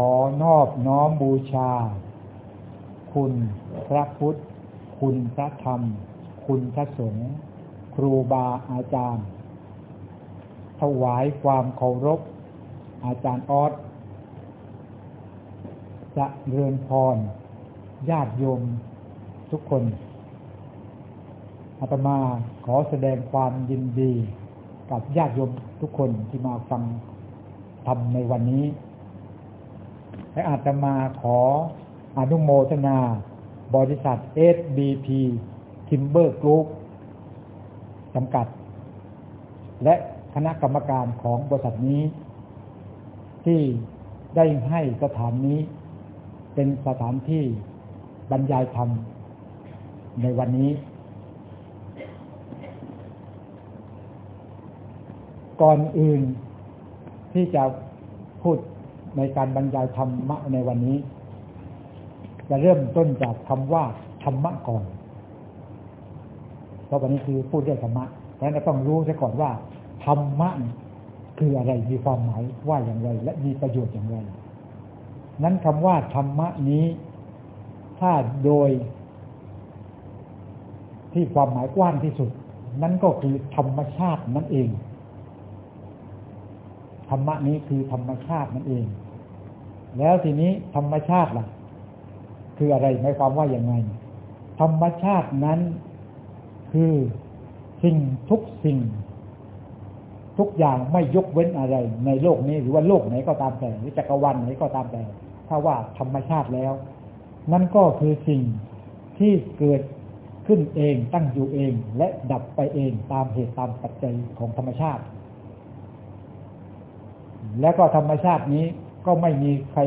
ขอนอบน้อมบูชา คุณพระพุทธ คุณพระธรรม คุณพระสงฆ์ครูบาอาจารย์ ถวายความเคารพ อาจารย์ออสจะเรือนพร ญาติโยมทุกคนอาตมาขอแสดงความยินดี กับญาติโยมทุกคนที่มาฟังทำในวันนี้ และอาตมาขออนุโมทนา บริษัท SBP Timber Group จำกัด และคณะกรรมการของบริษัทนี้ ที่ได้ให้สถานนี้ เป็นสถานที่บรรยายธรรมในวันนี้ ก่อนอื่นที่จะพูด ในการบรรยายธรรมะในวันนี้ จะเริ่มต้นจากคำว่าธรรมะก่อน เพราะวันนี้คือพูดเรื่องธรรมะเพราะฉะนั้นต้องรู้ซะก่อนว่าธรรมะคืออะไรมีความหมายว่าอย่างไร และมีประโยชน์อย่างไร นั้นคำว่าธรรมะนี้ ถ้าโดย ที่ความหมายกว้างที่สุด นั่นก็คือธรรมชาตินั่นเองธรรมะนี้คือธรรมชาตินั่นเอง แล้วทีนี้ธรรมชาติล่ะ คืออะไรหมายความว่าอย่างไง ธรรมชาตินั้น คือสิ่งทุกสิ่ง ทุกอย่างไม่ยกเว้นอะไร ในโลกนี้หรือว่าโลกไหนก็ตามแต่หรือจักรวาลไหนก็ตามแต่ ถ้าว่าธรรมชาติแล้ว นั่นก็คือสิ่งที่เกิดขึ้นเองตั้งอยู่เอง และดับไปเองตามเหตุตามปัจจัยของธรรมชาติ แล้วก็ธรรมชาตินี้ ก็ไม่มีใคร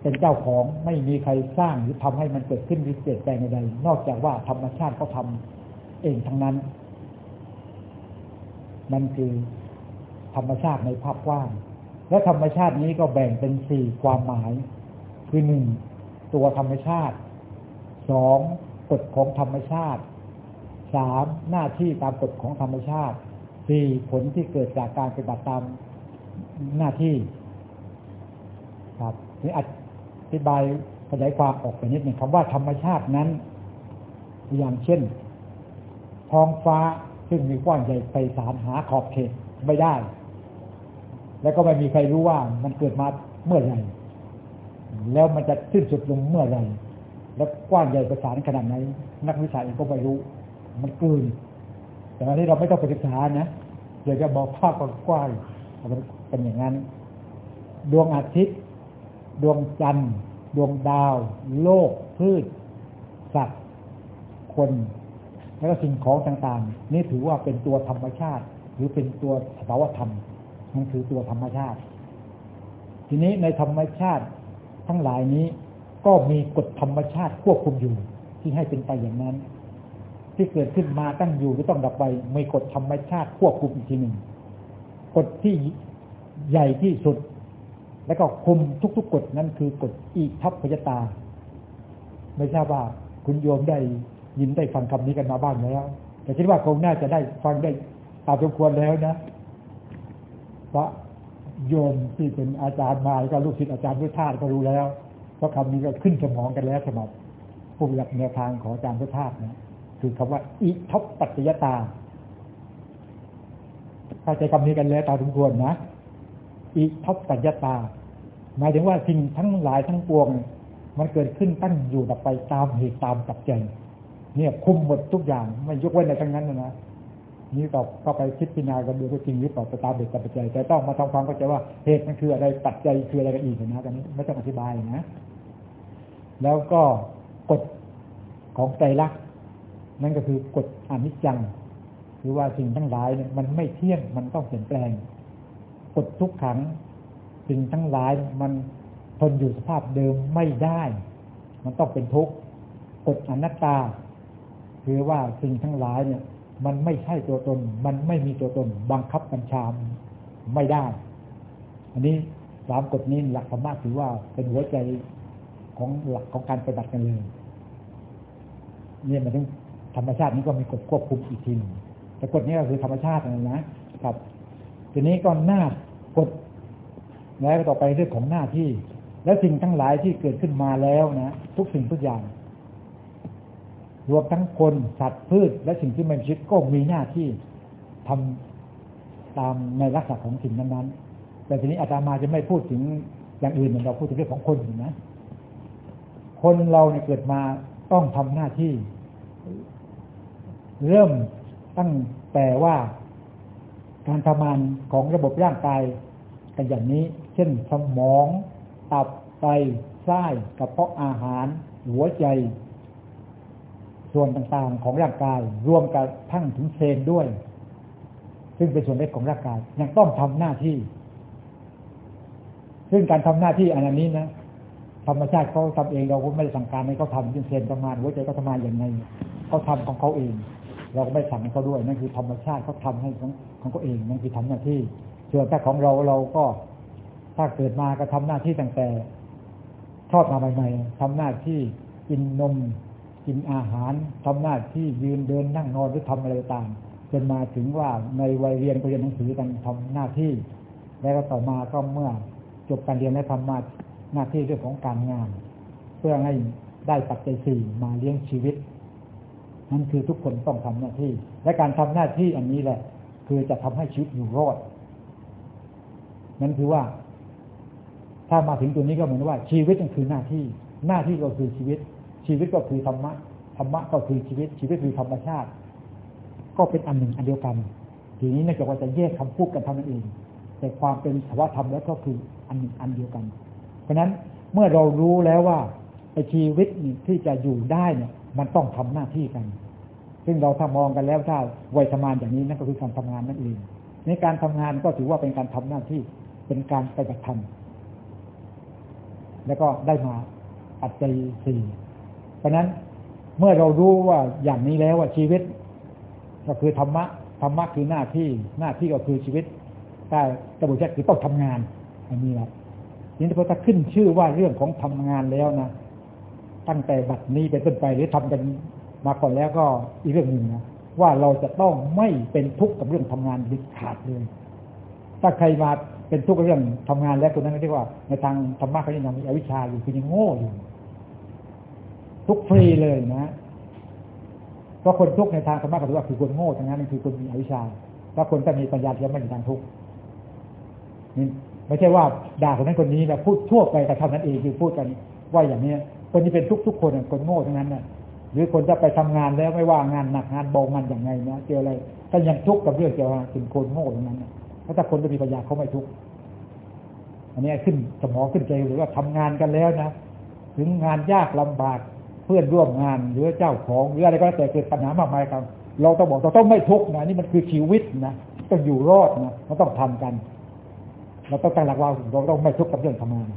เป็นเจ้าของไม่มีใครสร้างหรือทำให้มันเกิดขึ้นหรือเปลี่ยนแปลงใดๆนอกจากว่าธรรมชาติเขาทำเองทั้งนั้นนั่นคือธรรมชาติในภาพกว้าง และธรรมชาตินี้ก็แบ่งเป็นสี่ความหมาย คือหนึ่งตัวธรรมชาติสองกฎของธรรมชาติสามหน้าที่ตามกฎของธรรมชาติสี่ผลที่เกิดจากการปฏิบัติตามหน้าที่ ครับนี่อธิบายขยายความออกไปนิดหนึ่งคำว่าธรรมชาตินั้น อย่างเช่น ท้องฟ้าซึ่งมีกว้างใหญ่ไพศาลหาขอบเขตไม่ได้ แล้วก็ไม่มีใครรู้ว่ามันเกิดมาเมื่อไหร่ แล้วมันจะสิ้นสุดลงเมื่อไหร่ แล้วกว้างใหญ่ไพศาลขนาดไหนนักวิชาเองก็ไม่รู้ มันเกินแต่อันนี้เราไม่ต้องไปศึกษานะเดี๋ยวจะบอกภาพกว้างมันเป็นอย่างนั้น ดวงอาทิตย์ ดวงจันทร์ ดวงดาว โลก พืช สัตว์ คน แล้วก็สิ่งของต่างๆ นี่ถือว่าเป็นตัวธรรมชาติ หรือเป็นตัวสภาวธรรมนั่นคือตัวธรรมชาติ ทีนี้ในธรรมชาติทั้งหลายนี้ก็มีกฎธรรมชาติควบคุมอยู่ ที่ให้เป็นไปอย่างนั้น ที่เกิดขึ้นมาตั้งอยู่หรือต้องดับไปมีกฎธรรมชาติควบคุมอีกทีหนึ่งกฎที่ใหญ่ที่สุด แล้วก็คุมทุกๆกฎนั้นคือกฎอีทัพพยตา ไม่ทราบว่าคุณโยมได้ยินได้ฟังคำนี้กันมาบ้างแล้ว แต่คิดว่าคงน่าจะได้ฟังได้ตามสมควรแล้วนะเพราะโยมที่เป็นอาจารย์มาก็ลูกศิษย์อาจารย์พุทธาก็รู้แล้ว เพราะคำนี้ก็ขึ้นสมองกันแล้วสำหรับผู้หลักแนวทางของอาจารย์พุทธานะคือคำว่า อิทัพปัจจยตาเข้าใจคำนี้กันแล้วตามสมควรนะ อิทัพปัจจยตา หมายถึงว่าสิ่งทั้งหลายทั้งปวง มันเกิดขึ้นตั้งอยู่ดับไปตามเหตุตามปัจจัยเนี่ยคุมหมดทุกอย่างไม่ยกเว้นอะไรทั้งนั้นนะนี่ต่อเข้าไปคิดพิจารณากันดูก็จริงหรือเปล่าตามเหตุตามปัจจัยแต่ต้องมาทำความเข้าใจว่าเหตุมันคืออะไรปัจจัยคืออะไรกันอีกนะตอนนี้ไม่ต้องอธิบายนะ แล้วก็กฎของใจรักนั่นก็คือกฎอนิจจัง หรือว่าสิ่งทั้งหลายเนี่ยมันไม่เที่ยงมันต้องเปลี่ยนแปลง กฎทุกขังสิ่งทั้งหลายมันทนอยู่สภาพเดิมไม่ได้ มันต้องเป็นทุกข์กฎอนัตตา คือว่าสิ่งทั้งหลายเนี่ย มันไม่ใช่ตัวตน มันไม่มีตัวตน บังคับบัญชาไม่ได้ อันนี้สามกฎนี้หลักธรรมะถือว่าเป็นหัวใจของหลักของการปฏิบัติกันเลยเนี่ยมันถึงธรรมชาตินี้ก็มีกฎควบคุมอีกทีแต่กฎนี้ก็คือธรรมชาตินั่นนะครับ ทีนี้ก็หน้ากฎแล้วต่อไปเรื่องของหน้าที่ และสิ่งทั้งหลายที่เกิดขึ้นมาแล้วนะทุกสิ่งทุกอย่าง รวมทั้งคนสัตว์พืช และสิ่งที่ไม่มีชีวิตก็มีหน้าที่ทำตามในลักษณะของสิ่งนั้นๆ แต่ทีนี้อาตมาจะไม่พูดถึงอย่างอื่นเหมือนเราพูดถึงเรื่องของคนนะ คนเราเนี่ยเกิดมาต้องทำหน้าที่ เริ่มตั้งแต่ว่า การทำงานของระบบร่างกายกันอย่างนี้ เช่นสมอง ตับไตไส้กระเพาะอาหาร หัวใจ ส่วนต่างๆของร่างกาย รวมกับทั้งถึงเซลล์ด้วย ซึ่งเป็นส่วนเล็กของร่างกายยังต้องทำหน้าที่ ซึ่งการทำหน้าที่อันนี้นะธรรมชาติเขาทำเองเราก็ไม่ได้สั่งการให้เขาทำเช่นเซลล์ทำงานหัวใจก็ทำงานอย่างไงเขาทำของเขาเอง เราก็ไม่สั่งเขาด้วยนั่นคือธรรมชาติเขาทาให้ของของเขาเองนั่นคือทำหน้าที่ ส่วนถ้าของเราเราก็ถ้าเกิดมาก็ทำหน้าที่ตั้งแต่ทอดมาใหม่ๆทำหน้าที่กินนมกินอาหารทำหน้าที่ยืนเดินนั่งนอนหรือทำอะไรต่างจนมาถึงว่าในวัยเรียนก็เรียนหนังสือกันทำหน้าที่ แล้วก็ต่อมาก็เมื่อจบการเรียนและทำมาหน้าที่เรื่องของการงาน เพื่อให้ได้ปัจจัยสี่มาเลี้ยงชีวิต นั่นคือทุกคนต้องทำหน้าที่ และการทำหน้าที่อันนี้แหละ คือจะทำให้ชีวิตอยู่รอดนั่นคือว่า ถ้ามาถึงตัวนี้ก็เหมือนว่า ชีวิตก็คือหน้าที่ หน้าที่ก็คือชีวิต ชีวิตก็คือธรรมะธรรมะก็คือชีวิต ชีวิตคือธรรมชาติ ก็เป็นอันหนึ่งอันเดียวกัน ทีนี้นอกจากว่าจะแยกคำพูดกันทำนั่นเอง แต่ความเป็นสภาวะธรรมแล้วก็คืออันหนึ่งอันเดียวกัน เพราะนั้นเมื่อเรารู้แล้วว่าชีวิตที่จะอยู่ได้เนี่ย มันต้องทำหน้าที่กัน ซึ่งเราถ้ามองกันแล้วถ้าวัยทำงานอย่างนี้นั่นก็คือการทำงานนั่นเอง ในการทำงานก็ถือว่าเป็นการทำหน้าที่เป็นการปฏิบัติธรรมแล้วก็ได้มาปัจจัยสี่เพราะนั้นเมื่อเรารู้ว่าอย่างนี้แล้วว่าชีวิต ก็คือธรรมะธรรมะคือหน้าที่หน้าที่ก็คือชีวิตแต่กระบวนการคือต้องทำงานอันนี้แหละนี่พอถ้าขึ้นชื่อว่าเรื่องของทำงานแล้วนะ ตั้งแต่บัดนี้เป็นต้นไปหรือทำกันมาก่อนแล้วก็อีกเรื่องหนึ่งนะว่าเราจะต้องไม่เป็นทุกข์กับเรื่องทำงานดิขาดเลยถ้าใครมาเป็นทุกข์กับเรื่องทำงานแล้วตัวนั้นเรียกว่า ในทางธรรมะเขายังมีอวิชชาอยู่คือยังโง่อยู่ทุกฟรีเลยนะเพราะคนทุกข์ในทางธรรมะก็ถือว่าคือคนโง่ทั้งนั้นคือคนมีอวิชชาถ้าคนที่มีปัญญาจะไม่มีทางทุกข์นี่ไม่ใช่ว่าด่าคนนั้นคนนี้แบบพูดทั่วไปแต่เท่านั้นเองคือพูดกันว่าอย่างเนี้ย คนที่เป็นทุกทุกคนคนโง่ทั้งนั้นน่ะหรือคนจะไปทำงานแล้วไม่ว่างานหนักงานเบางานอย่างไงนะเจออะไรถ้ายังทุกข์กับเรื่องเกี่ยวกับเป็นคนโง่ทั้งนั้นเพราะถ้าคนจะมีปัญญาเขาไม่ทุกข์อันนี้ขึ้นสมองขึ้นใจหรือว่าทำงานกันแล้วนะถึงงานยากลำบากเพื่อนร่วมงานหรือเจ้าของหรืออะไรก็แล้วแต่เกิดปัญหามากมายครับเราต้องบอกเราต้องไม่ทุกข์นะนี่มันคือชีวิตนะต้องอยู่รอดนะเราต้องทำกัน เราต้องตั้งหลักว่าเราต้องไม่ทุกข์กับเรื่องทำงาน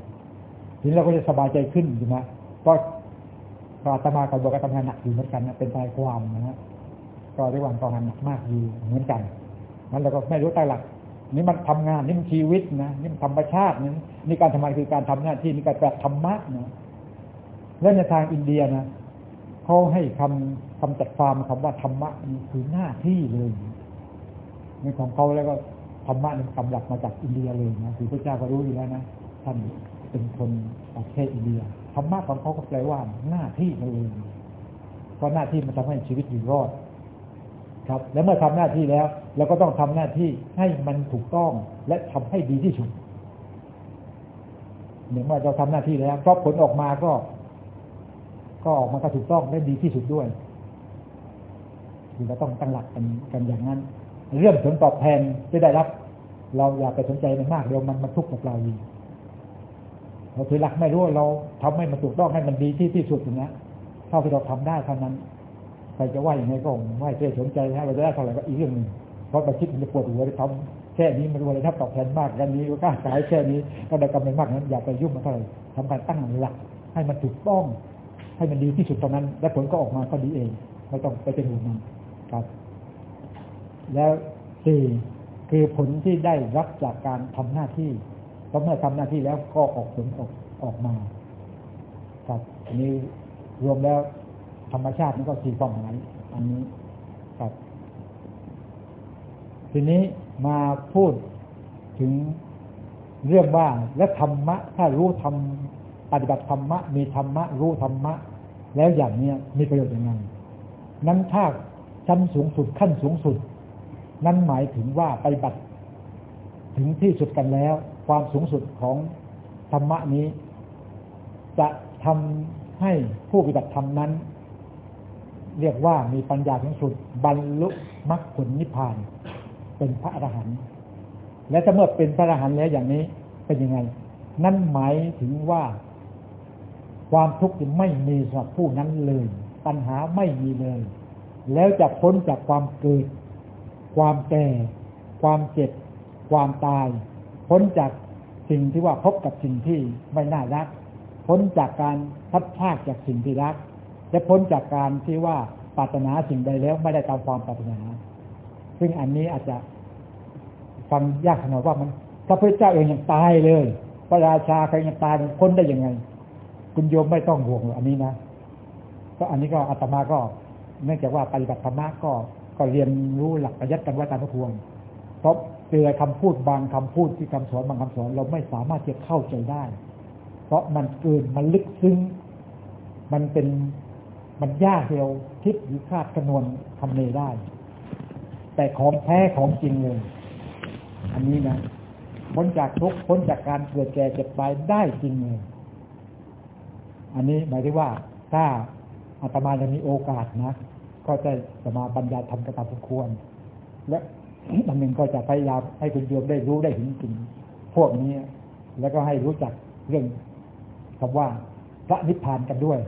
ทีนี้เราก็จะสบายใจขึ้นใช่ไหม ก็ก็อาตมากับบอกว่าทำงานหนักอยู่เหมือนกันนะเป็นใจความนะฮะก็เรียกว่าทำงานหนักมากอยู่เหมือนกันนั้นเราก็ไม่รู้ใต้หลัก นี่มันทำงานนี่มันชีวิตนะนี่มันธรรมชาตินี่นี่การทำงานคือการทำหน้าที่นี่การแบบธรรมะนะและในทางอินเดียนะเขาให้คำคำจัดความคำว่าธรรมะนี่คือหน้าที่เลยในของเขาแล้วก็ธรรมะนี่กำลับมาจากอินเดียเลยนะคือพระเจ้าก็รู้อยู่แล้วนะท่านเป็นคนประเทศอินเดีย รรมะของเขาก็แปลว่าหน้าที่นั่นเองเพราะหน้าที่มันทำให้ชีวิตอยู่รอด ครับ แล้วเมื่อทำหน้าที่แล้วเราก็ต้องทำหน้าที่ให้มันถูกต้องและทำให้ดีที่สุดเหมือนว่าเราทำหน้าที่แล้วเพราะผลออกมาก็ ก็ออกมาก็ถูกต้องและดีที่สุดด้วยคือเราต้องตั้งหลักกันกันอย่างนั้น เรื่องผลตอบแทนที่ได้รับ เราอย่าไปสนใจมันมากเดี๋ยวมันมันทุกข์กับเราอีก เราถือหลักไม่รู้เราทำให้มันถูกต้องให้มันดีที่ที่สุดอย่างนี้เท่าที่เราทำได้เท่านั้นใครจะว่าอย่างไรก็ไม่เพื่อสนใจให้เราจะได้เท่าไหร่ก็อีกเรื่องหนึ่งเพราะไปคิดมันจะปวดหัวไปทำแค่นี้มันรวยถ้าตอบแทนมากกันนี้ก็กล้าขายแค่นี้ก็ได้กำไรมากนั้นอย่าไปยุ่งมันเท่าไหร่ทำการตั้งหลัก ให้มันถูกต้อง ให้มันดีที่สุดตอนนั้น และผลก็ออกมาก็ดีเองไม่ต้องไปเป็นห่วงมันครับ แล้วสี่คือผลที่ได้รับจากการทำหน้าที่ พอเมื่อทำหน้าที่แล้วก็ออกผลออกออกมาครับนี้รวมแล้วธรรมชาติมันก็สี่ความหมาย อันนี้ครับ ทีนี้มาพูดถึงเรื่องว่าและธรรมะ ถ้ารู้ทำปฏิบัติธรรมะ มีธรรมะ รู้ธรรมะ แล้วอย่างเนี้ยมีประโยชน์ยังไงนั้นถ้าชั้นสูงสุดขั้นสูงสุด นั้นหมายถึงว่าปฏิบัติ ถึงที่สุดกันแล้ว ความสูงสุดของธรรมะนี้ จะทำให้ผู้ปฏิบัติธรรมนั้น เรียกว่ามีปัญญาสูงสุด บรรลุมรรคผลนิพพาน เป็นพระอรหันต์และถ้าเมื่อเป็นพระอรหันต์แล้วอย่างนี้เป็นยังไง นั่นหมายถึงว่า ความทุกข์ไม่มีสำหรับผู้นั้นเลย ปัญหาไม่มีเลย แล้วจะพ้นจากความเกิด ความแก่ ความเจ็บ ความตาย พ้นจากสิ่งที่ว่าพบกับสิ่งที่ไม่น่ารัก พ้นจากการพัดพากจากสิ่งที่รัก และพ้นจากการที่ว่าปรารถนาสิ่งใดแล้วไม่ได้ตามความปรารถนา ซึ่งอันนี้อาจจะฟังยากขนาดว่ามันพระพุทธเจ้าเองยังตายเลย พระราชาใครยังตายมันพ้นได้ยังไง คุณโยมไม่ต้องห่วงอันนี้นะก็อันนี้ก็อาตมาก็เนื่องจากว่าปฏิบัติธรรมะก็ก็เรียนรู้หลักปริยัติกันไว้ตามพวงเพราะ เจอคำพูดบางคำพูดที่คำสอนบางคำสอน เราไม่สามารถจะเข้าใจได้ เพราะมันเกินมันลึกซึ้ง มันเป็นมันยากที่เราคิดหรือคาดคะนวณคำเนได้ แต่ของแท้ของจริงเลยอันนี้นะพ้นจากทุกพ้นจากการเกิดแก่เจ็บตายได้จริงเลยอันนี้หมายถึงว่าถ้าอาตมาจะมีโอกาสนะ ก็จะจะมาบรรยายทำกระตาสมควร และ อันหนึ่งก็จะพยายามให้คุณโยมได้รู้ได้เห็นจริงพวกนี้ แล้วก็ให้รู้จักเรื่องคำว่าพระนิพพานกันด้วย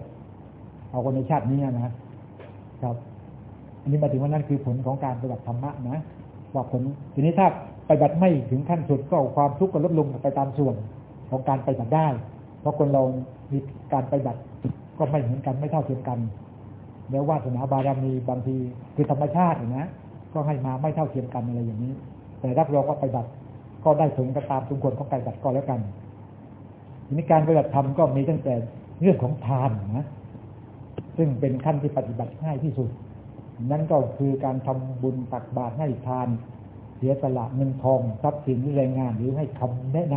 เอาคนในชาตินี้นะครับ อันนี้มาถึงว่านั่นคือผลของการปฏิบัติธรรมะนะว่าผลทีนี้ถ้าปฏิบัติไม่ถึงขั้นสุดก็ความทุกข์ก็ลดลงไปตามส่วนของการไปฏิบัติได้ เพราะคนเรามีการไปฏิบัติก็ไม่เหมือนกันไม่เท่าเทียมกัน แล้ววาสนาบารมีบางทีคือธรรมชาตินะ ก็ให้มาไม่เท่าเทียมกันอะไรอย่างนี้ แต่รับรองว่าไปบัติก็ได้ผลก็ตามสมควรของไปบัติก็แล้วกันทีนี้การปฏิบัติธรรมก็มีตั้งแต่เรื่องของทานนะซึ่งเป็นขั้นที่ปฏิบัติง่ายที่สุด นั่นก็คือการทำบุญตักบาตรให้ทาน เสียสละเงินทองทรัพย์สินแรงงานหรือให้คำแนะน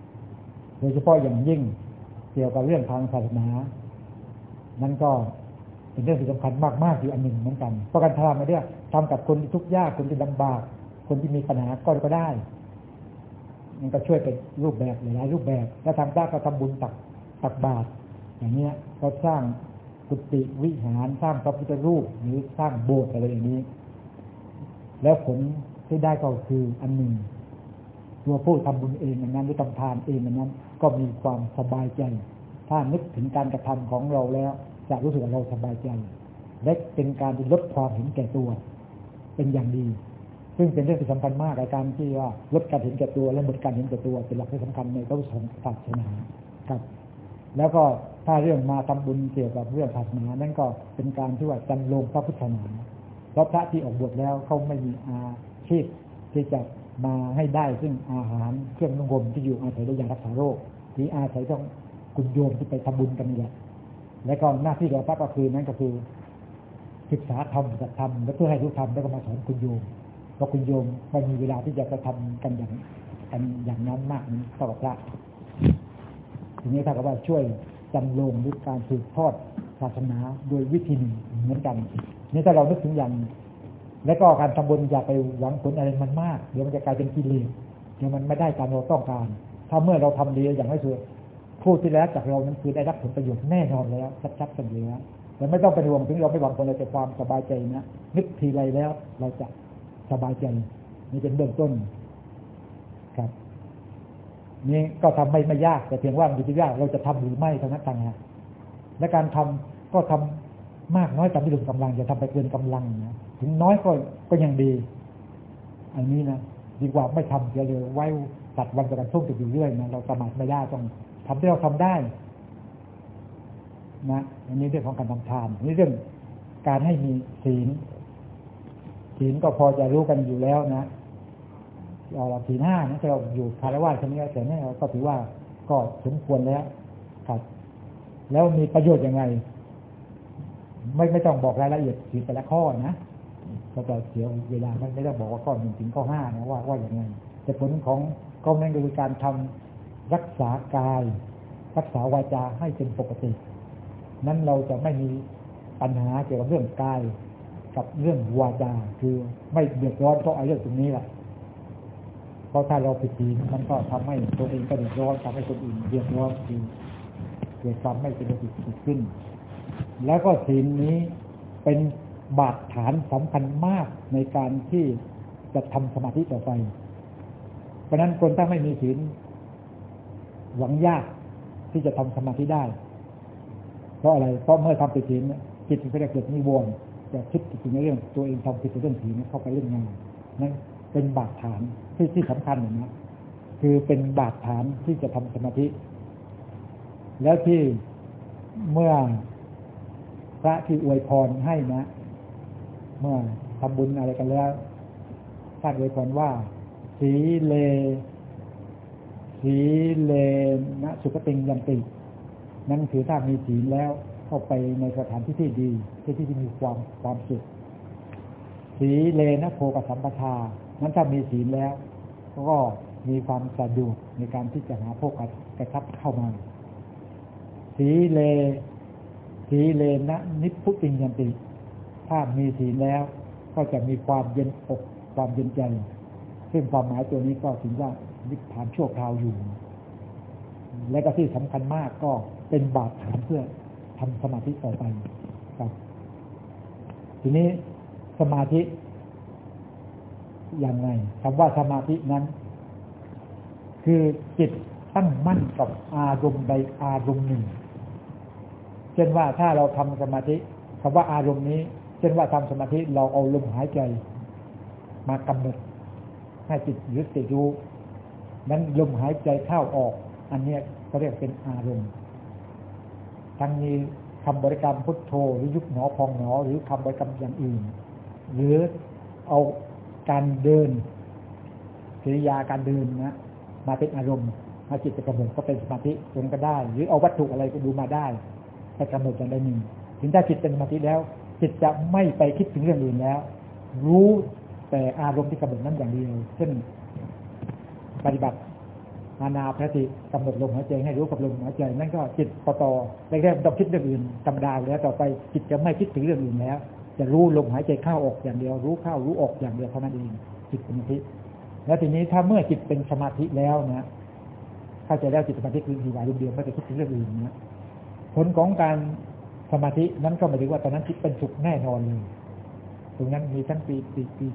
ำโดยเฉพาะอย่างยิ่งเกี่ยวกับเรื่องทางศาสนา นั่นก็ เป็นเรื่องที่สำคัญมากๆอยู่อันหนึ่งเหมือนกันเพราะการทำมาเนี่ยทำกับคนที่ทุกข์ยากคนที่ลำบาก คนที่มีปัญหาก็ก็ได้ มันก็ช่วยเป็นรูปแบบหลายรูปแบบ แล้วทำได้ก็ทำบุญตักตักบาตรอย่างเนี้ยก็สร้างกุฏิวิหารสร้างพระพุทธรูปหรือสร้างโบสถ์อะไรอย่างนี้ แล้วผลที่ได้ก็คืออันหนึ่งตัวผู้ทำบุญเองอันนั้นหรือทำทานเองอันนั้น ก็มีความสบายใจ ถ้านึกถึงการกระทำของเราแล้ว จะรู้สึกว่าเราสบายใจ และเป็นการลดความเห็นแก่ตัว เป็นอย่างดี ซึ่งเป็นเรื่องที่สำคัญมากในการที่ว่าลดการเห็นแก่ตัวและลดการเห็นแก่ตัว เป็นหลักที่สำคัญในพระพุทธศาสนาครับ แล้วก็ถ้าเรื่องมาทำบุญเกี่ยวกับเรื่องศาสนานั่นก็เป็นการที่ว่าจันลงพระพุทธศาสนาเพราะพระที่ออกบวชแล้วเขาไม่มีอาชีพที่จะมาให้ได้ซึ่งอาหารเครื่องนุ่งห่มที่อยู่อาศัยได้ยารักษาโรคที่อาศัยต้องคุณโยมที่ไปทำบุญกันนี่แหละ และก็หน้าที่ของพระก็คือนั้นก็คือ ศึกษาธรรมจัดธรรมและเพื่อให้รู้ธรรมแล้วก็มาสอนคุณโยมเพราะคุณโยมไม่มีเวลาที่จะไปทำกันอย่างกันอย่างนั้นมากนี้ต่อกับพระทีนี้ถ้ากับว่าช่วยจำลงหรือการสืบทอดศาสนาโดยวิธีหนึ่งเหมือนกันนี่ถ้าเรานึกถึงอย่าง แล้วก็การทำบุญอย่าไปหวังผลอะไรมันมาก เดี๋ยวมันจะกลายเป็นกิเลสเดี๋ยวมันไม่ได้ตามเราต้องการ ถ้าเมื่อเราทำดีอย่างไม่สุด ผู้ที่แล้วจากเรานั้นคือได้รับผลประโยชน์แน่นอนแล้วชัดๆกันอยู่แล้วแต่ไม่ต้องเป็นห่วงถึงเราไม่หวังผลอะไรแต่ความสบายใจนะนึกทีไรแล้ว เราจะสบายใจนี่เป็นเบื้องต้นครับ นี่ก็ทำไม่ไม่ยาก แต่เพียงว่ามันจะยากเราจะทำหรือไม่เท่านั้นต่างหากและการทำก็ทำมากน้อยตามที่เรากำลังอย่าทำไปเกินกำลังนะถึงน้อยก็ก็ยังดี อันนี้นะดีกว่าไม่ทำเสียเลยไว้ตัดวันประกันพรุ่งจะอยู่เรื่อยนะเราสมัครไม่ได้ต้อง ทำที่เราทำได้ นะ อันนี้เรื่องของการทำทานนี่เรื่องการให้มีศีล ศีลก็พอจะรู้กันอยู่แล้วนะเราศีลห้านะเราอยู่คารวะชนี้แต่นี่เราก็ถือว่าก็สมควรแล้วครับ แล้วมีประโยชน์ยังไง ไม่ไม่ต้องบอกรายละเอียดศีลแต่ละข้อนะก็จะเสียเวลาไม่ต้องบอกว่าข้อหนึ่งถึงข้อห้านะว่าว่าอย่างไงแต่ผลของก็นั่นคือการทำ รักษากาย รักษาวาจาให้เป็นปกติ นั้นเราจะไม่มีปัญหาเกี่ยวกับเรื่องกาย กับเรื่องวาจา คือไม่เดือดร้อนเพราะไอ้เรื่องตรงนี้แหละเพราะถ้าเราผิดศีลมันก็ทำให้ตัวเองก็เดือดร้อนทำให้คนอื่นเดือดร้อนคือเกิดความไม่เป็นระเบียบเกิดขึ้น แล้วก็ศีลนี้เป็นบาดฐานสำคัญมากในการที่จะทำสมาธิต่อไป เพราะนั้นคนถ้าไม่มีศีล หวังยากที่จะทำสมาธิได้ เพราะอะไร เพราะเมื่อทำผิดศีลจิตมันก็จะเกิดนิวรณ์จะคิดถึงในเรื่อง ตัวเองทำผิดในเรื่องศีลเข้าไปเล่นงานนั่นเป็นบาดฐานที่ที่สำคัญนะคือเป็นบาดฐานที่จะทำสมาธิ แล้วที่เมื่อพระที่อวยพรให้นะ เมื่อทำบุญอะไรกันแล้วท่านอวยพรว่าสีเล สีเลนะสุขติงยันตินั่นคือถ้ามีศีลแล้วเข้าไปในสถานที่ที่ดีที่ที่มีความความสุขสีเลนะโพกสัมปทา นั้นถ้ามีศีลแล้ว ก็มีความสะดวกในการที่จะหาโภกกระชับเข้ามาสีเลสีเลนะนิพุติงยันติ ถ้ามีศีลแล้ว ก็จะมีความเย็นอกความเย็นใจ ซึ่งความหมายตัวนี้ก็ถึงว่านิพพานชั่วคราวอยู่ และก็ที่สำคัญมากก็เป็นบาดฐานเพื่อทำสมาธิต่อไปครับ ทีนี้สมาธิอย่างไงคำว่าสมาธินั้น คือจิตตั้งมั่นกับอารมณ์ใดอารมณ์หนึ่ง เช่นว่าถ้าเราทำสมาธิคำว่าอารมณ์นี้ เช่นว่าทำสมาธิเราเอาลมหายใจ มากำหนด ให้จิตยึดติดรู้นั้นลมหายใจเข้าออก อันนี้เขาเรียกเป็นอารมณ์ทั้งนี้คำบริกรรมพุทโธหรือยุบหนอพองหนอ หรือคำบริกรรมอย่างอื่น หรือเอาการเดินกิริยาการเดินนะมาเป็นอารมณ์มาจิตจะกำหนดก็เป็นสมาธิตรงก็ได้ หรือเอาวัตถุอะไรก็ดูมาได้ไปกำหนดอย่างใดหนึ่งถึงถ้าจิตเป็นสมาธิแล้ว จิตจะไม่ไปคิดถึงเรื่องอื่นแล้ว รู้ แต่อารมณ์ที่กำหนดนั้นอย่างเดียวเช่นปฏิบัติอานาพระติกำหนดลมหายใจให้รู้กับลมหายใจนั่นก็จิตพอต่อแรกๆต้องคิดเรื่องอื่นธรรมดาแล้วต่อไปจิตจะไม่คิดถึงเรื่องอื่นแล้ว จะรู้ลมหายใจเข้าออกอย่างเดียว รู้เข้ารู้ออกอย่างเดียวเท่านั้นเองจิตสมาธิแล้วทีนี้ถ้าเมื่อจิตเป็นสมาธิแล้วนะเข้าใจแล้วจิตสมาธิคือมีหลายรูปเดียวไม่ได้คิดถึงเรื่องอื่นนะผลของการสมาธินั้นก็หมายถึงว่าตอนนั้นจิตเป็นสุขแน่นอนเลยตรงนั้นมีทั้งปีปีปี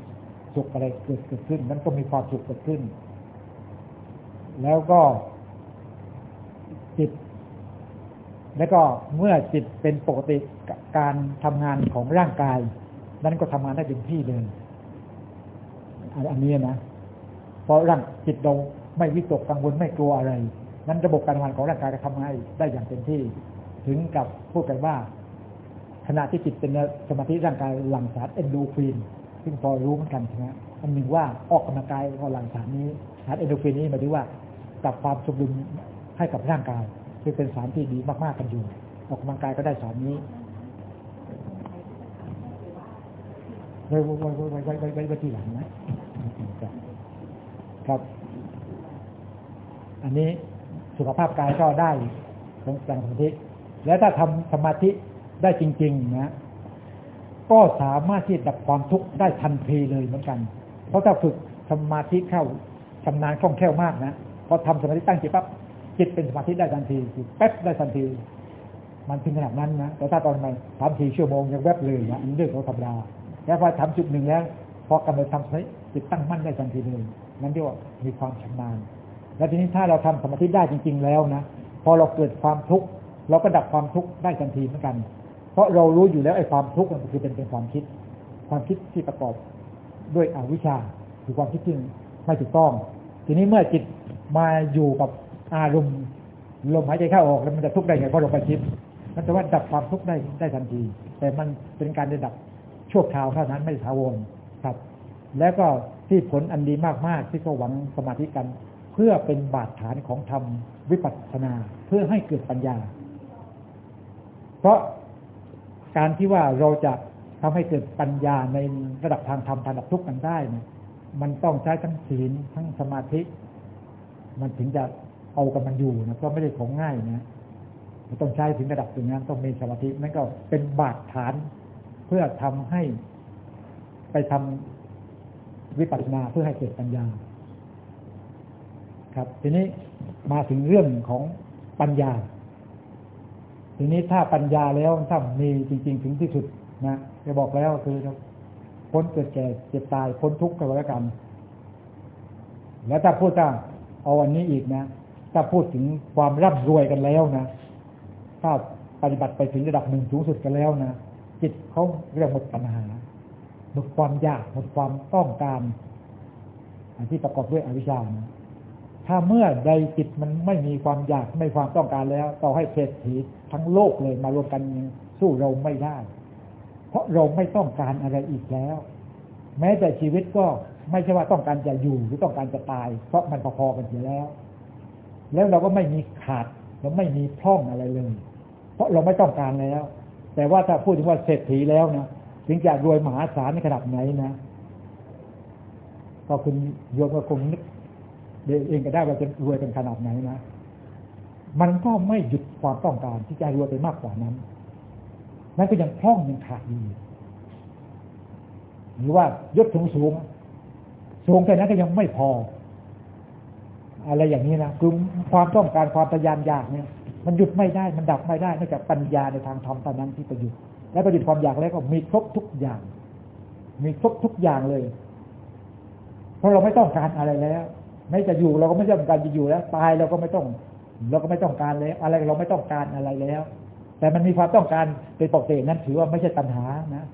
สุขอะไรเกิดเกิดขึ้น นั้นก็มีความสุขเกิดขึ้น แล้วก็จิต แล้วก็เมื่อจิตเป็นปกติการทำงานของร่างกาย นั้นก็ทำงานได้เต็มที่เลยอันนี้นะเพราะร่างจิตเราไม่วิตกกังวลไม่กลัวอะไร นั้นระบบการทำงานของร่างกายจะทำงานได้อย่างเต็มที่ ถึงกับพูดกันว่าขณะที่จิตเป็นสมาธิร่างกายหลั่งสารเอนโดฟิน ซึ่งพอรู้เหมือนกันใช่ไหมอันหนึ่งว่าออกกำลังกายก็หลังสารนี้สารเอนโดฟินนี้หมายถึงว่าปรับความสมดุลให้กับร่างกายซึ่งเป็นสารที่ดีมากๆกันอยู่ ออกกำลังกายก็ได้สารนี้ไว้ไว้ไว้ไว้ไว้ไว้ไว้ไว้ที่หลังนะครับ อันนี้สุขภาพกายก็ได้ของสมาธิ แล้วถ้าทำสมาธิได้จริง ๆ นะ ก็สามารถที่ดับความทุกข์ได้ทันทีเลยเหมือนกัน เพราะถ้าฝึกสมาธิเข้าชำนาญคล่องแคล่วมากนะพอทำสมาธิตั้งจิตปั๊บจิตเป็นสมาธิได้ทันทีแป๊บได้ทันที มันถึงขนาดนั้นนะแต่ถ้าตอนมันทำทีชั่วโมงยังแวบเลยนะอันเรื่องของธรรมดาแล้วพอทำจุดหนึ่งแล้วพอกำลังทำสมาธิจิตตั้งมั่นได้ทันทีเลยนั่นเรียกว่ามีความชำนาญ แล้วทีนี้ถ้าเราทำสมาธิได้จริง ๆ แล้วนะพอเราเกิดความทุกข์เราก็ดับความทุกข์ได้ทันทีเหมือนกัน ราะเรารู้อยู่แล้วไอ้ความทุกข์มันคือเป็นเป็นความคิด ความคิดที่ประกอบด้วยอวิชชาคือความคิดที่ไม่ถูกต้อง ทีนี้เมื่อจิตมาอยู่กับอารมณ์ลมหายใจเข้าออกแล้วมันจะทุกข์ได้ไงเพราะเราไปคิดมันจะว่าดับความทุกข์ได้ได้ทันที แต่มันเป็นการดับชั่วคราวเท่านั้นไม่ถาวรครับ แล้วก็ที่ผลอันดีมากๆที่เขาหวังสมาธิกัน เพื่อเป็นบาดฐานของธรรมวิปัสสนา เพื่อให้เกิดปัญญา เพราะ การที่ว่าเราจะทำให้เกิดปัญญาในระดับทางธรรมทางดับทุกข์กันได้เนี่ยมันต้องใช้ทั้งศีลทั้งสมาธิ มันถึงจะเอากับมันอยู่นะก็ไม่ได้ของง่ายนะต้องใช้ถึงระดับถึงนั้นต้องมีสมาธินั่นก็เป็นบาดฐานเพื่อทำให้ไปทำวิปัสสนาเพื่อให้เกิดปัญญา ครับ ทีนี้มาถึงเรื่องของปัญญา ทีนี้ถ้าปัญญาแล้วถ้ามีจริง ๆ ถึงที่สุดนะจะบอกแล้วคือพ้นเกิดแก่เจ็บตายพ้นทุกข์กันแล้วกัน แล้วถ้าพูดถ้าเอาวันนี้อีกนะถ้าพูดถึงความร่ำรวยกันแล้วนะถ้าปฏิบัติไปถึงระดับหนึ่งสูงสุดกันแล้วนะจิตเขาเรียกหมดปัญหาหมดความอยากหมดความต้องการที่ประกอบด้วยอวิชชานะ ถ้าเมื่อใดจิตมันไม่มีความอยากไม่ความต้องการแล้วต่อให้เศรษฐีทั้งโลกเลยมารวมกันสู้เราไม่ได้ เพราะเราไม่ต้องการอะไรอีกแล้ว แม้แต่ชีวิตก็ไม่ใช่ว่าต้องการจะอยู่หรือต้องการจะตาย เพราะมันพอๆกันอยู่แล้ว แล้วเราก็ไม่มีขาดเราไม่มีพร่องอะไรเลย เพราะเราไม่ต้องการแล้ว แต่ว่าถ้าพูดถึงว่าเศรษฐีแล้วนะถึงจะรวยมหาศาลในขนาดไหนนะ ก็คุณโยมก็คงนึก เองก็ได้ว่าจะรวยเป็นขนาดไหนนะ มันก็ไม่หยุดความต้องการที่จะรวยไปมากกว่านั้น นั่นก็ยังพร่องยังขาดอยู่หรือว่ายศสูงสูงสูงแค่นั้นก็ยังไม่พอ อะไรอย่างนี้นะคือความต้องการความพยายามอยากเนี่ย มันหยุดไม่ได้มันดับไม่ได้นอกจากปัญญาในทางธรรมตอนนั้นที่ประยุทธ์และประดิษฐ์ความอยากแล้วก็มีครบทุกอย่าง มีครบทุกอย่างเลย เพราะเราไม่ต้องการอะไรแล้ว ไม่จะอยู่เราก็ไม่ต้องการจะอยู่แล้ว ตายเราก็ไม่ต้องเราก็ไม่ต้องการแล้วอะไรเราไม่ต้องการอะไรแล้ว แต่มันมีความต้องการเป็นปกตินั้นถือว่าไม่ใช่ปัญหานะ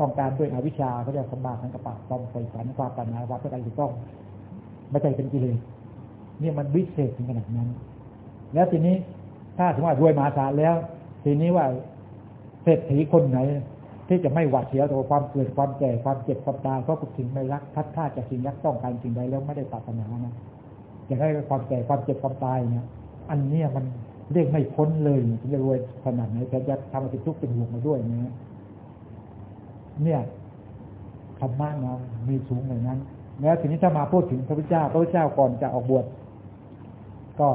ต้องการด้วยอวิชชาเขาเรียกสมบัติทั้งกระปากต้องไฟฝันความปัญหาความต้องการถูกต้องไม่ใช่เป็นกิเลสเนี่ยมันวิเศษถึงขนาดนั้น แล้วทีนี้ถ้าถึงว่ารวยมหาศาลแล้ว ทีนี้ว่าเศรษฐีคนไหน ที่จะไม่หวาดเสียวต่อความเกิดความแก่ความเจ็บความตายเพราะกุสิ่งไม่รักทัดท่าจะสิ่งรักต้องการสิ่งใดแล้วไม่ได้ปรารถนานะอย่างไรความแก่ความเจ็บความตายเนี่ย อันเนี้ยมันเรียกไม่พ้นเลยจะรวยขนาดไหนแต่จะทำให้ทุกข์เป็นห่วงมาด้วยนะเนี่ยธรรมะเรามีสูงอย่างนั้น แล้วทีนี้ถ้ามาพูดถึงพระพุทธเจ้าพระพุทธเจ้าก่อนจะออกบวชก็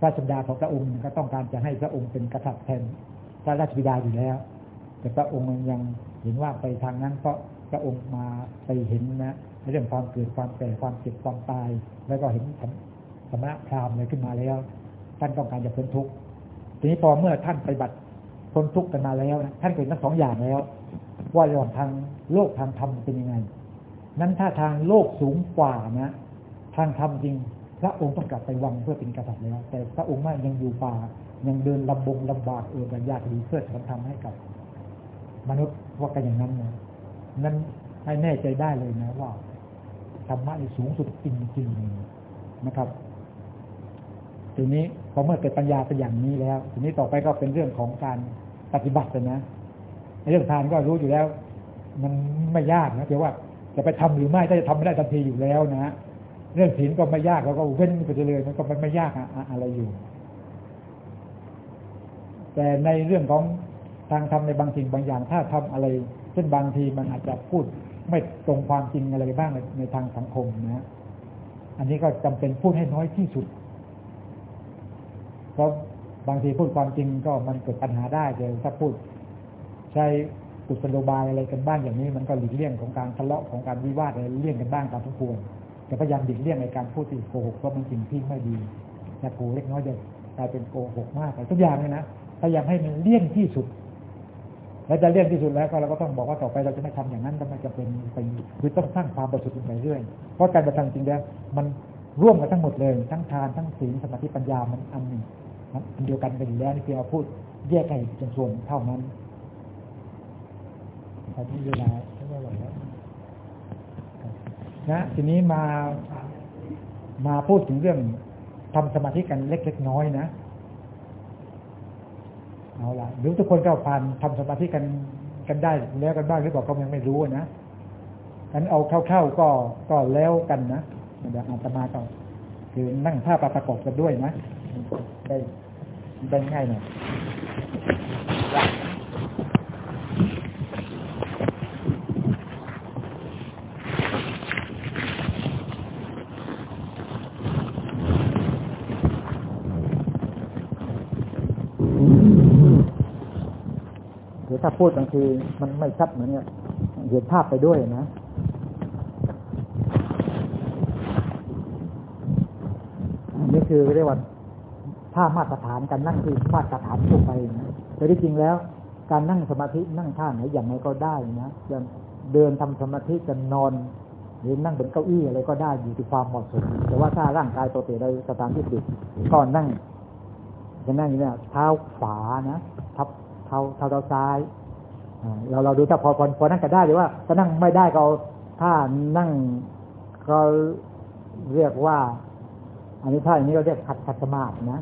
พระสัญดาของพระองค์ก็ต้องการจะให้พระองค์เป็นกษัตริย์แทนพระราชบิดาอยู่แล้ว แต่พระองค์ยังเห็นว่าไปทางนั้นเพราะพระองค์มาไปเห็นนะเรื่องความเกิดความแก่ความเจ็บความตาย แล้วก็เห็นสมณพราหมณ์เลยขึ้นมาแล้ว ท่านต้องการจะพ้นทุกข์ทีนี้พอเมื่อท่านไปบัติพ้นทุกข์กันมาแล้วนะท่านเป็นทั้งสองอย่างแล้ว ว่าระหว่างทางโลกทางธรรมเป็นยังไง นั้นถ้าทางโลกสูงกว่านะ ทางธรรมจริง พระองค์ต้องกลับไปวังเพื่อเป็นกษัตริย์แล้ว แต่พระองค์ไม่ยังอยู่ป่ายังเดินลำบงลำบากเออกันยากดีเพื่อทำให้กับ มนุษย์ว่ากันอย่างนั้นนะนั้นให้แน่ใจได้เลยนะว่าธรรมะในสูงสุดจริงๆนะครับ ทีนี้พอเมื่อเกิดปัญญาเป็นอย่างนี้แล้ว ทีนี้ต่อไปก็เป็นเรื่องของการปฏิบัตินะในเรื่องทานก็รู้อยู่แล้ว มันไม่ยากนะเพียงว่าจะไปทำหรือไม่ถ้าจะทำไม่ได้ทันทีอยู่แล้วนะเรื่องศีลก็ไม่ยากแล้วก็เว้นไปเลยมันก็มันไม่ยากอะไรอยู่ แต่ในเรื่องของ ทางทำในบางสิ่งบางอย่างถ้าทำอะไร เช่นบางทีมันอาจจะพูดไม่ตรงความจริงอะไรบ้างในในทางสังคมนะอันนี้ก็จำเป็นพูดให้น้อยที่สุดเพราะบางทีพูดความจริงก็มันเกิดปัญหาได้แต่ถ้าพูดใช้กุศโลบายอะไรกันบ้างอย่างนี้ มันก็หลีกเลี่ยงของการทะเลาะของการวิวาทอะไรเลี่ยงกันบ้างตามทุกควรแต่พยายามหลีกเลี่ยงในการพูดที่โกหกเพราะมันสิ่งที่ไม่ดีจะโกเล็กน้อยจะกลายเป็นโกหกมากไปทุกอย่างเลยนะพยายามให้มันเลี่ยงที่สุด แล้วจะเลี่ยงที่สุดแล้วก็เราก็ต้องบอกว่าต่อไปเราจะไม่ทำอย่างนั้นทำไมจะเป็นไปคือต้องสร้างความบริสุทธิ์ไปเรื่อยเพราะการกระทำจริงแล้วมันร่วมกันทั้งหมดเลยทั้งทานทั้งศีลสมาธิปัญญามันอันหนึ่งอันเดียวกันไปแล้วนี่คือเอาพูดแยกให้เป็นส่วนเท่านั้นพอที่เวลาไม่ไหวแล้วนะทีนี้มามาพูดถึงเรื่องทำสมาธิกันเล็กๆน้อยนะ เอาละหรือทุกคนก็ผ่านทำสมาธิกันกันได้แล้วกันบ้างหรือเปล่าก็ยังไม่รู้นะกันเอาเข้าๆก็ก็แล้วกันนะเดี๋ยวอาตมาก็คือนั่งท่าประกอบกันด้วยนะได้ได้ง่ายหน่อย ถ้า พูดบางทีมันไม่ชัดเหมือนเนี่ยเห็นภาพไปด้วยนะนี่คือเรียกว่าท่ามาตรฐานการนั่งคือมาตรฐานทั่วไปนะแต่ที่จริงแล้ว การนั่งสมาธินั่งท่าไหนอย่างไรก็ได้นะจะเดินทำสมาธิจะนอนหรือนั่งบนเก้าอี้อะไรก็ได้อยู่ที่ความเหมาะสมแต่ว่าถ้าร่างกายตัวเตะในสถานที่ปิดก็นั่งจะนั่งอย่างนี้เท้าขวานะทับเท้าเท้าเท้าซ้าย เราเราดูถ้าพอพอพอนั่งก็ได้หรือว่าถ้านั่งไม่ได้ก็ถ้านั่งก็เรียกว่า อันนี้ท่าอย่างนี้เราเรียกขัดขัดสมาธินะ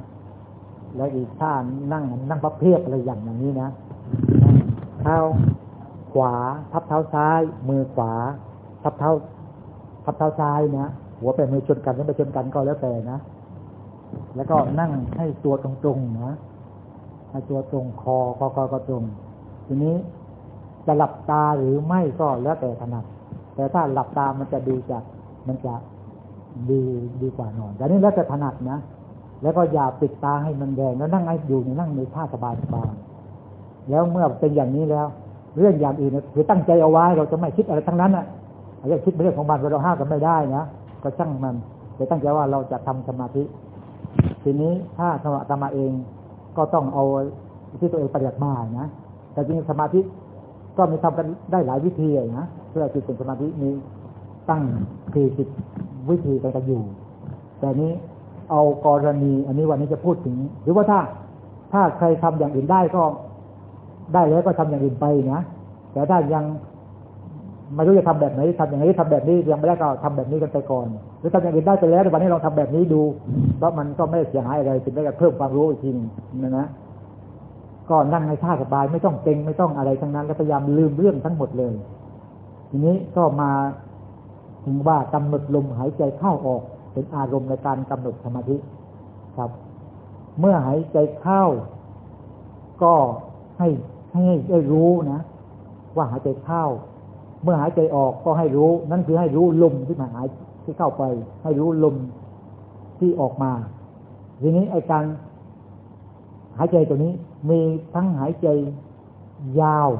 แล้วอีกท่านั่งนั่งพับเพียบอะไรอย่างอย่างนี้นะเท้าขวา ทับเท้าซ้าย มือขวา ทับเท้า ทับเท้าซ้ายนะหัวไปมือชนกันหรือไม่ชนกันก็แล้วแต่นะ แล้วก็นั่งให้ตัวตรงๆนะให้ตัวตรงคอคอคอก็ตรง ทีนี้ จะหลับตาหรือไม่ก็แล้วแต่ถนัดแต่ถ้าหลับตามันจะดูจะมันจะดีดีกว่านอนแต่นี้แล้วแต่ถนัดนะ แล้วก็อย่าปิดตาให้มันแดงแล้วนั่งให้อยู่ในนั่งในท่าสบายสบายแล้วเมื่อเป็นอย่างนี้แล้ว เรื่องอย่างอื่นคือตั้งใจเอาไว้เราจะไม่คิดอะไรทั้งนั้นอะเรื่องคิดเรื่องของมันเราห้ามกันไม่ได้นะก็ช่างมันแต่ตั้งใจว่าเราจะทำสมาธิ ทีนี้ถ้าสมาธรรมาเองก็ต้องเอาที่ตัวเองปฏิบัติมานะแต่จริงสมาธิ ก็มีทำกันได้หลายวิธีนะเพื่อจิตเป็นสมาธิมีตั้งคือสิบวิธีกันอยู่ แต่นี้เอากรณี อันนี้วันนี้จะพูดถึง หรือว่าถ้าถ้าใครทำอย่างอื่นได้ก็ได้แล้วก็ทำอย่างอื่นไปนะแต่ถ้ายังไม่รู้จะทำแบบไหนทำอย่างนี้ทำแบบนี้ยังไม่ได้ก็ทำแบบนี้กันไปก่อน หรือทำอย่างอื่นได้ไปแล้ววันนี้เราทำแบบนี้ดู เพราะมันก็ไม่เสียหายอะไรถึงได้เพิ่มความรู้อีกทีนึงนะนะ ก็นั่งในท่าสบายไม่ต้องเต็งไม่ต้องอะไรทั้งนั้น แล้วพยายามลืมเรื่องทั้งหมดเลย ทีนี้ก็มาถึงว่ากำหนดลมหายใจเข้าออกเป็นอารมณ์ในการกำหนดสมาธิครับ เมื่อหายใจเข้า ก็ให้ให้ได้รู้นะ ว่าหายใจเข้า เมื่อหายใจออกก็ให้รู้ นั่นคือให้รู้ลมที่มาหายที่เข้าไป ให้รู้ลมที่ออกมา ทีนี้ไอ้การหายใจตัวนี้ มีทั้งหายใจยาว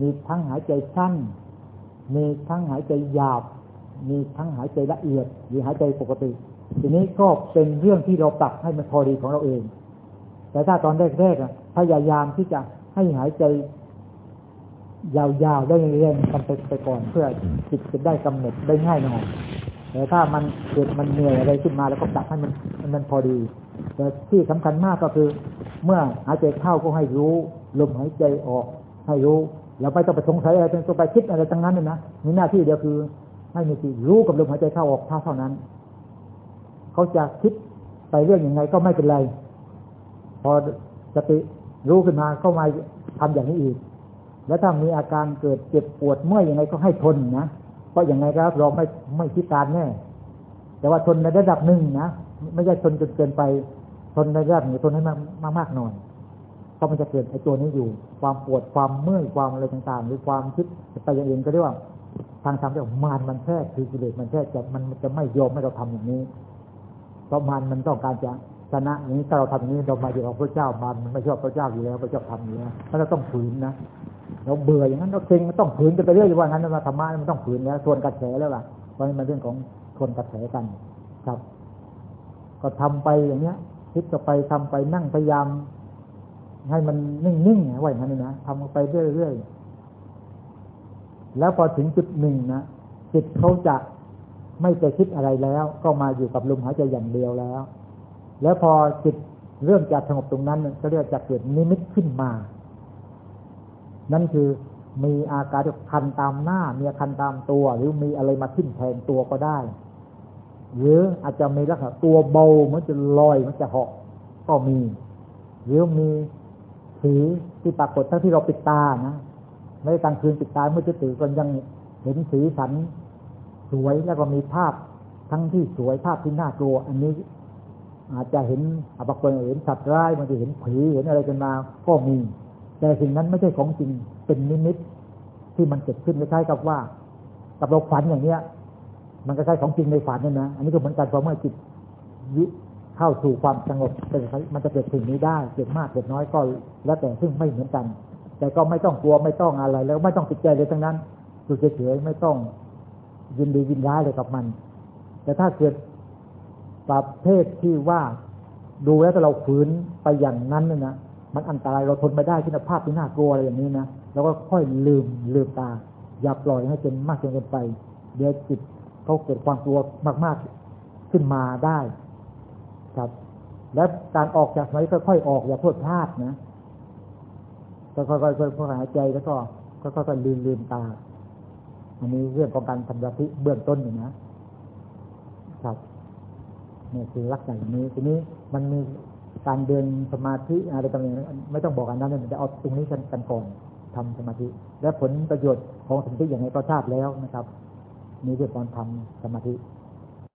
มีทั้งหายใจสั้น มีทั้งหายใจหยาบ มีทั้งหายใจละเอียด หรือหายใจปกติ ทีนี้ก็เป็นเรื่องที่เราปรับให้มันพอดีของเราเอง แต่ถ้าตอนแรกๆพยายามที่จะให้หายใจยาวๆได้เรียนกันไปไปก่อนเพื่อจิตจะได้กำหนดได้ง่ายหน่อย แต่ถ้ามันเกิดมันเหนื่อยอะไรขึ้นมาแล้วก็ปรับให้มันมันพอดี แต่ที่สำคัญมากก็คือ เมื่อหายใจเข้าก็ให้รู้ ลมหายใจออกให้รู้เราไม่ต้องไปสงสัยอะไรต้องไปคิดอะไรทั้งนั้นเลยนะมีหน้าที่เดียวคือให้มีสติรู้กับลมหายใจเข้าออกเท่าเท่านั้น เขาจะคิดไปเรื่องยังไงก็ไม่เป็นไร พอสติรู้ขึ้นมาก็มาทำอย่างนี้อีก แล้วถ้ามีอาการเกิดเจ็บปวดเมื่อยยังไงก็ให้ทนนะ เพราะอย่างไรครับเราไม่ไม่พิการแน่ แต่ว่าทนในระดับหนึ่งนะไม่ใช่ทนจนเกินไป ทนในระดับหนึ่งทนให้มากมากมากหน่อยเพราะมันจะเกิดไอ้ตัวนี้อยู่ ความปวดความเมื่อยความอะไรต่างๆ หรือความคิดไปอย่างอื่นก็เรียกว่าทางธรรมเรียกมารมันแท้คือกิเลสมันแท้จะมันจะไม่ยอมให้เราทำอย่างนี้ เพราะมารมันต้องการจะชนะอย่างนี้ถ้าเราทำอย่างนี้เรามาอยู่กับพระเจ้ามารมันไม่ชอบพระเจ้าอยู่แล้วพระเจ้าทำอยู่แล้วถ้าเราต้องฝืนนะ เราเบื่ออย่างนั้นเราเซ็งมันต้องฝืนจะไปเรื่อยว่างั้นมาธรรมะมันต้องฝืนแล้วทวนกระแสแล้วล่ะเพราะมันเรื่องของทวนกระแสกันครับ ก็ทำไปอย่างเนี้ยคิดก็ไปทำไปนั่งพยายาม ให้มันนิ่งๆไว้อย่างนั้นนะทำไปเรื่อยๆแล้วพอถึงจุดหนึ่งนะจิตเขาจะไม่ไปคิดอะไรแล้ว ก็มาอยู่กับลมหายใจอย่างเดียวแล้ว แล้วพอจิตเริ่มจะสงบตรงนั้นก็เรียกจะเกิดนิมิตขึ้นมา นั่นคือมีอาการคันตามหน้า มีคันตามตัว หรือมีอะไรมาทิ่มแทงตัวก็ได้ หรืออาจจะมีลักษณะตัวเบามันจะลอยมันจะเหาะก็มี หรือมีสีที่ปรากฏทั้งที่เราปิดตานะไม่กลางคืนติดตาเมื่อจะตื่นก็ยังเห็นสีสันสวยแล้วก็มีภาพทั้งที่สวยภาพที่น่ากลัว อันนี้อาจจะเห็นบางคนเห็นสัตว์ร้ายบางทีเห็นผีเห็นอะไรกันมาก็มี แต่สิ่งนั้นไม่ใช่ของจริงเป็นนิมิตที่มันเกิดขึ้นไม่ใช่กับว่า กับเราฝันอย่างเนี้ย มันก็ใช่ของจริงในฝันนี่นะอันนี้ก็เหมือนกันพอเมื่อจิตยิเข้าสู่ความสงบมันจะเกิดสิ่งนี้ได้เกิดมากเกิดน้อยก็แล้วแต่ซึ่งไม่เหมือนกัน แต่ก็ไม่ต้องกลัวไม่ต้องอะไรแล้วไม่ต้องติดใจเลยทั้งนั้นดูเฉยๆไม่ต้องยินดียินร้ายเลยกับมัน แต่ถ้าเกิดประเภทที่ว่าดูแล้วถ้าเราฝืนไปอย่างนั้นเนี่ยนะ มันอันตรายเราทนไม่ได้ที่ภาพที่น่ากลัวอะไรอย่างนี้นะเราก็ค่อยลืมลืมตา อย่าปล่อยให้เป็นมากจนเกินไป เดี๋ยวจิตเขาเกิดความกลัวมากๆขึ้นมาได้ ครับ และการออกจากสมาธิค่อยๆออกอย่าโทษพลาดนะค่อยๆค่อยๆหายใจแล้วก็ค่อยๆลืมลืมตา อันนี้เรื่องของการทำสมาธิเบื้องต้นอยู่นะครับนี่คือลักษณะอย่างนี้ทีนี้มันมี การเดินสมาธิอะไรต่างๆไม่ต้องบอกอันนั้นเลยจะเอาตรงนี้กันกันก่อนทำสมาธิ และผลประโยชน์ของสมาธิอย่างไรก็ทราบแล้วนะครับ มีเรื่องการทำสมาธิ